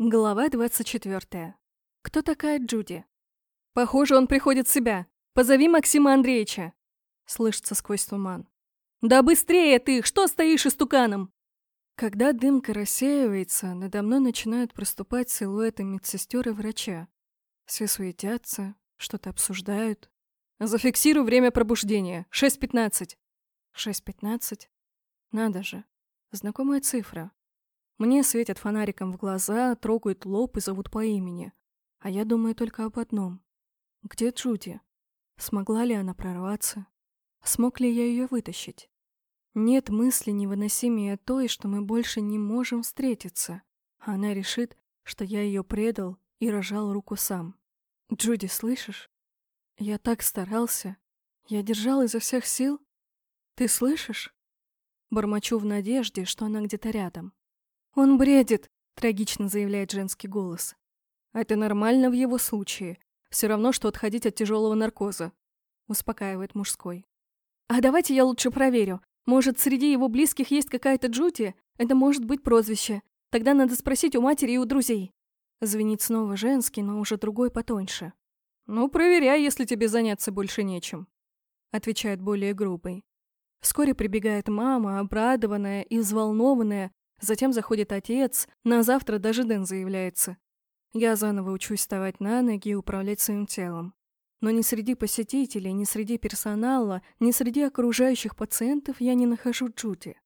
Глава 24. Кто такая Джуди? Похоже, он приходит в себя. Позови Максима Андреевича. Слышится сквозь туман. Да быстрее ты! Что стоишь истуканом? Когда дымка рассеивается, надо мной начинают проступать силуэты медсестер и врача. Все суетятся, что-то обсуждают. Зафиксирую время пробуждения. 6.15. 6.15? Надо же. Знакомая цифра. Мне светят фонариком в глаза, трогают лоб и зовут по имени. А я думаю только об одном. Где Джуди? Смогла ли она прорваться? Смог ли я ее вытащить? Нет мысли невыносимее той, что мы больше не можем встретиться. она решит, что я ее предал и рожал руку сам. Джуди, слышишь? Я так старался. Я держал изо всех сил. Ты слышишь? Бормочу в надежде, что она где-то рядом. «Он бредит», — трагично заявляет женский голос. «Это нормально в его случае. Все равно, что отходить от тяжелого наркоза», — успокаивает мужской. «А давайте я лучше проверю. Может, среди его близких есть какая-то Джуди? Это может быть прозвище. Тогда надо спросить у матери и у друзей». Звенит снова женский, но уже другой потоньше. «Ну, проверяй, если тебе заняться больше нечем», — отвечает более грубый. Вскоре прибегает мама, обрадованная и взволнованная, Затем заходит отец, на завтра даже Дэн заявляется. Я заново учусь вставать на ноги и управлять своим телом. Но ни среди посетителей, ни среди персонала, ни среди окружающих пациентов я не нахожу Джуди.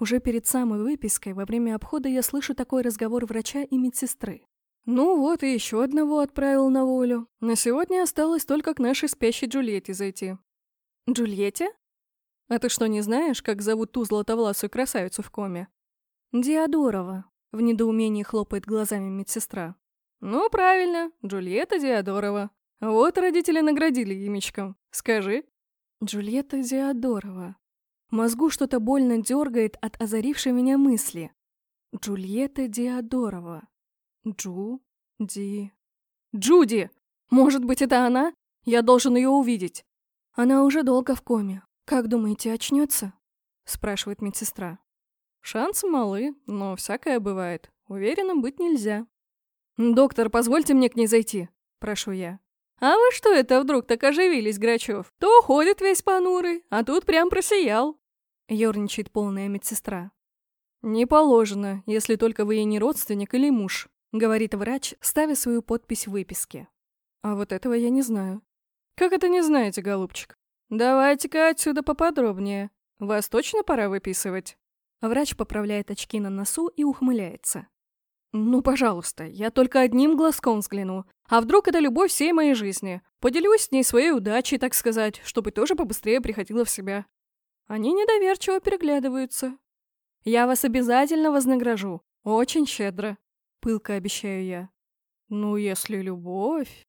Уже перед самой выпиской во время обхода я слышу такой разговор врача и медсестры. Ну вот и еще одного отправил на волю. На сегодня осталось только к нашей спящей Джульетте зайти. Джульетте? А ты что, не знаешь, как зовут ту златовласую красавицу в коме? «Диадорова», — в недоумении хлопает глазами медсестра. «Ну, правильно, Джульетта Диадорова. Вот родители наградили имечком. Скажи». «Джульетта Диадорова». Мозгу что-то больно дергает от озарившей меня мысли. Джульетта Диадорова. Джу... Ди... Джуди! Может быть, это она? Я должен ее увидеть. Она уже долго в коме. Как думаете, очнется? Спрашивает медсестра. Шансы малы, но всякое бывает. Уверенным быть нельзя. «Доктор, позвольте мне к ней зайти», — прошу я. «А вы что это вдруг так оживились, Грачев? То уходит весь понурый, а тут прям просиял», — ерничает полная медсестра. «Не положено, если только вы ей не родственник или муж», — говорит врач, ставя свою подпись в выписке. «А вот этого я не знаю». «Как это не знаете, голубчик? Давайте-ка отсюда поподробнее. Вас точно пора выписывать?» Врач поправляет очки на носу и ухмыляется. «Ну, пожалуйста, я только одним глазком взгляну. А вдруг это любовь всей моей жизни? Поделюсь с ней своей удачей, так сказать, чтобы тоже побыстрее приходила в себя». Они недоверчиво переглядываются. «Я вас обязательно вознагражу. Очень щедро», — пылко обещаю я. «Ну, если любовь...»